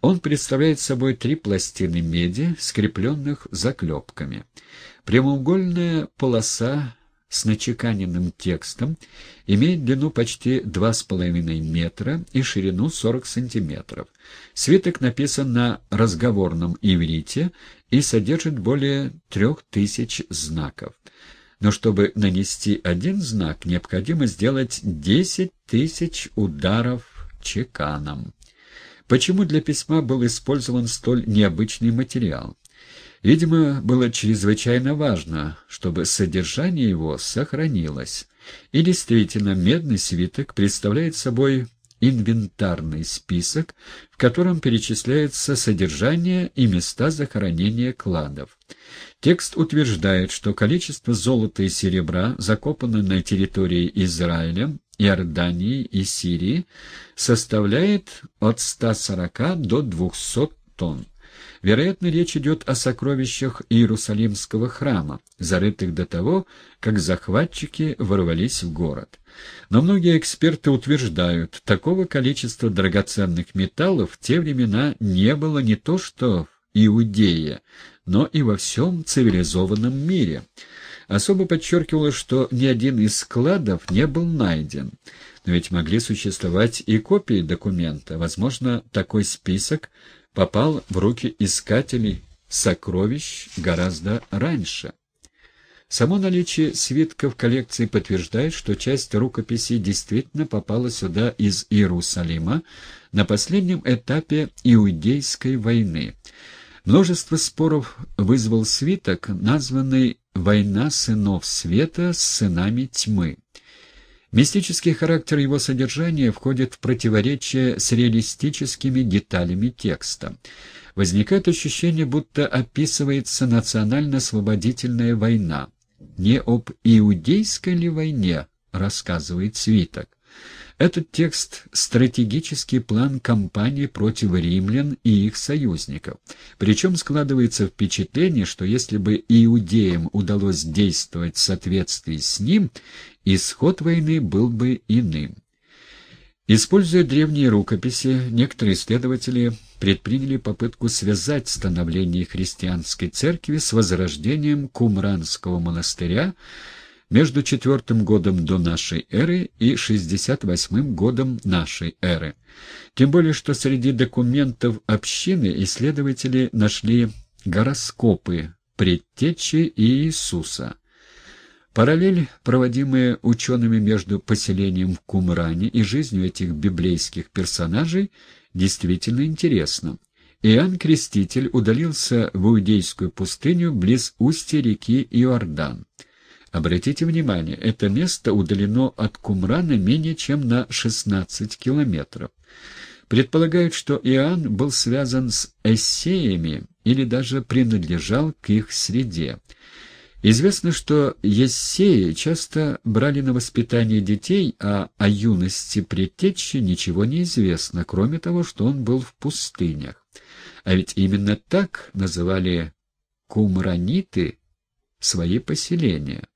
Он представляет собой три пластины меди, скрепленных заклепками. Прямоугольная полоса с начеканенным текстом имеет длину почти 2,5 метра и ширину 40 сантиметров. Свиток написан на разговорном иврите и содержит более трех тысяч знаков. Но чтобы нанести один знак, необходимо сделать 10 тысяч ударов чеканом. Почему для письма был использован столь необычный материал? Видимо, было чрезвычайно важно, чтобы содержание его сохранилось. И действительно, медный свиток представляет собой инвентарный список, в котором перечисляется содержание и места захоронения кладов. Текст утверждает, что количество золота и серебра, закопанное на территории Израиля, Иордании и Сирии, составляет от 140 до 200 тонн. Вероятно, речь идет о сокровищах Иерусалимского храма, зарытых до того, как захватчики ворвались в город. Но многие эксперты утверждают, такого количества драгоценных металлов в те времена не было не то что в Иудее, но и во всем цивилизованном мире. Особо подчеркивалось, что ни один из складов не был найден. Но ведь могли существовать и копии документа. Возможно, такой список попал в руки искателей сокровищ гораздо раньше. Само наличие свитков коллекции подтверждает, что часть рукописей действительно попала сюда из Иерусалима на последнем этапе Иудейской войны. Множество споров вызвал свиток, названный «Война сынов света с сынами тьмы». Мистический характер его содержания входит в противоречие с реалистическими деталями текста. Возникает ощущение, будто описывается национально-освободительная война. Не об иудейской ли войне рассказывает свиток. Этот текст — стратегический план кампании против римлян и их союзников. Причем складывается впечатление, что если бы иудеям удалось действовать в соответствии с ним, исход войны был бы иным. Используя древние рукописи, некоторые исследователи предприняли попытку связать становление христианской церкви с возрождением Кумранского монастыря, между четвертым годом до нашей эры и 68 годом нашей эры. Тем более, что среди документов общины исследователи нашли гороскопы предтечи Иисуса. Параллель, проводимая учеными между поселением в Кумране и жизнью этих библейских персонажей, действительно интересна. Иоанн Креститель удалился в Иудейскую пустыню близ устья реки Иордан. Обратите внимание, это место удалено от Кумрана менее чем на 16 километров. Предполагают, что Иоанн был связан с эссеями или даже принадлежал к их среде. Известно, что ессеи часто брали на воспитание детей, а о юности предтечи ничего не известно, кроме того, что он был в пустынях. А ведь именно так называли кумраниты свои поселения.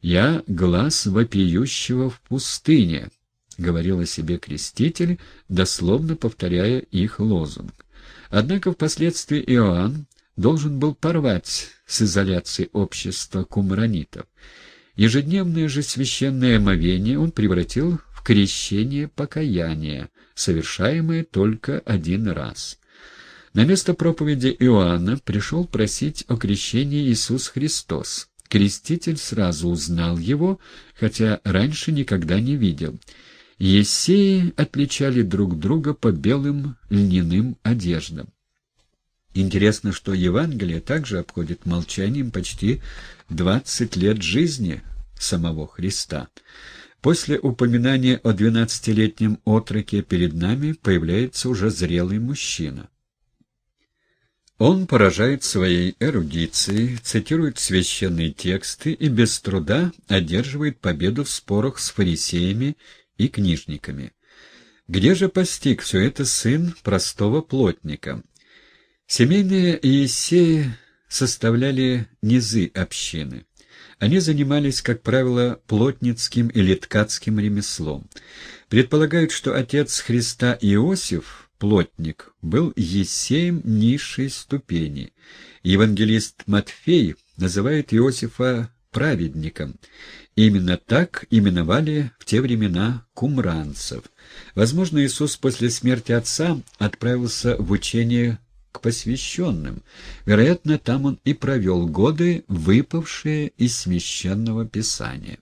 «Я — глаз вопиющего в пустыне», — говорил о себе креститель, дословно повторяя их лозунг. Однако впоследствии Иоанн должен был порвать с изоляцией общества кумранитов. Ежедневное же священное омовение он превратил в крещение покаяния, совершаемое только один раз. На место проповеди Иоанна пришел просить о крещении Иисус Христос. Креститель сразу узнал его, хотя раньше никогда не видел. Есеи отличали друг друга по белым льняным одеждам. Интересно, что Евангелие также обходит молчанием почти двадцать лет жизни самого Христа. После упоминания о двенадцатилетнем отроке перед нами появляется уже зрелый мужчина. Он поражает своей эрудицией, цитирует священные тексты и без труда одерживает победу в спорах с фарисеями и книжниками. Где же постиг все это сын простого плотника? Семейные Иесеи составляли низы общины. Они занимались, как правило, плотницким или ткацким ремеслом. Предполагают, что отец Христа Иосиф плотник, был Есеем низшей ступени. Евангелист Матфей называет Иосифа праведником. Именно так именовали в те времена кумранцев. Возможно, Иисус после смерти отца отправился в учение к посвященным. Вероятно, там он и провел годы, выпавшие из священного писания.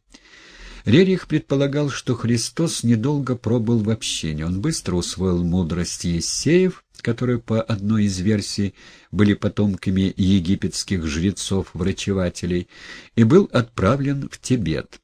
Рерих предполагал, что Христос недолго пробыл в общении. Он быстро усвоил мудрость Ессеев, которые, по одной из версий, были потомками египетских жрецов-врачевателей, и был отправлен в Тибет.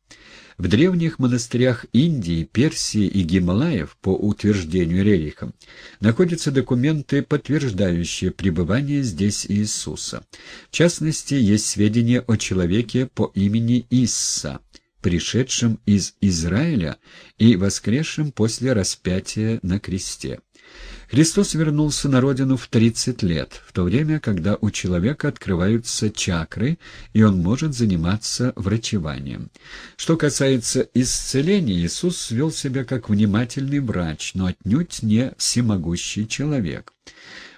В древних монастырях Индии, Персии и Гималаев, по утверждению Рериха, находятся документы, подтверждающие пребывание здесь Иисуса. В частности, есть сведения о человеке по имени Исса – пришедшим из Израиля и воскресшим после распятия на кресте. Христос вернулся на родину в 30 лет, в то время, когда у человека открываются чакры, и он может заниматься врачеванием. Что касается исцеления, Иисус вел себя как внимательный врач, но отнюдь не всемогущий человек.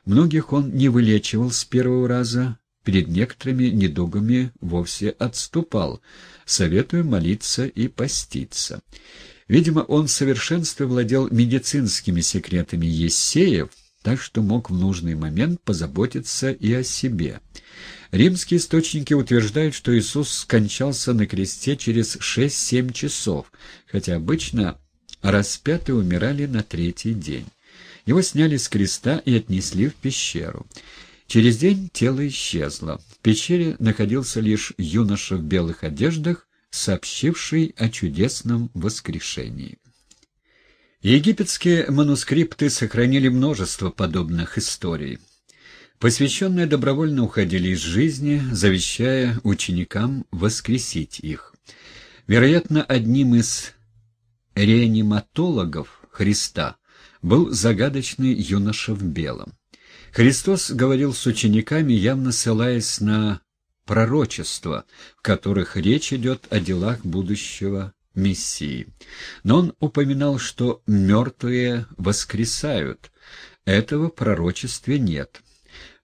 Многих он не вылечивал с первого раза, перед некоторыми недугами вовсе отступал, советуя молиться и поститься. Видимо, он в совершенстве владел медицинскими секретами Ессеев, так что мог в нужный момент позаботиться и о себе. Римские источники утверждают, что Иисус скончался на кресте через 6-7 часов, хотя обычно распятые умирали на третий день. Его сняли с креста и отнесли в пещеру. Через день тело исчезло. В пещере находился лишь юноша в белых одеждах, сообщивший о чудесном воскрешении. Египетские манускрипты сохранили множество подобных историй. Посвященные добровольно уходили из жизни, завещая ученикам воскресить их. Вероятно, одним из реаниматологов Христа был загадочный юноша в белом. Христос говорил с учениками, явно ссылаясь на пророчества, в которых речь идет о делах будущего Мессии. Но он упоминал, что мертвые воскресают. Этого пророчестве нет.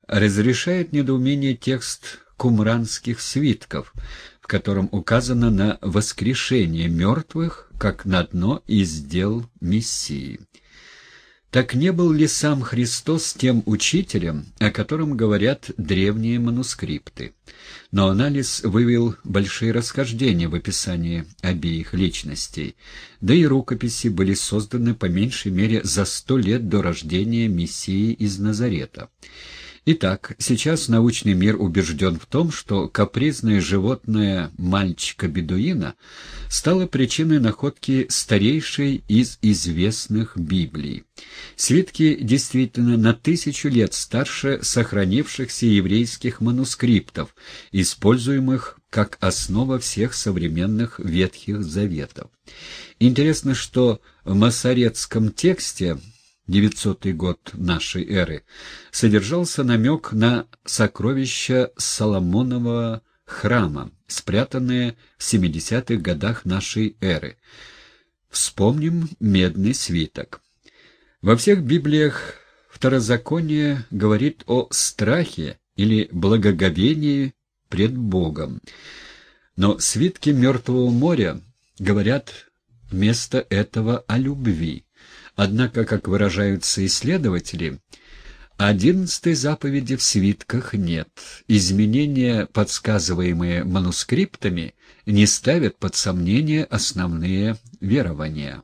Разрешает недоумение текст кумранских свитков, в котором указано на воскрешение мертвых, как на одно из дел Мессии. Так не был ли сам Христос тем учителем, о котором говорят древние манускрипты? Но анализ вывел большие расхождения в описании обеих личностей, да и рукописи были созданы по меньшей мере за сто лет до рождения Мессии из Назарета. Итак, сейчас научный мир убежден в том, что капризное животное мальчика-бедуина стало причиной находки старейшей из известных Библий. Свитки действительно на тысячу лет старше сохранившихся еврейских манускриптов, используемых как основа всех современных Ветхих Заветов. Интересно, что в масоретском тексте 900 год нашей эры, содержался намек на сокровища Соломонового храма, спрятанные в 70-х годах нашей эры. Вспомним медный свиток. Во всех Библиях второзаконие говорит о страхе или благоговении пред Богом. Но свитки Мертвого моря говорят вместо этого о любви. Однако, как выражаются исследователи, одиннадцатой заповеди в свитках нет. Изменения, подсказываемые манускриптами, не ставят под сомнение основные верования.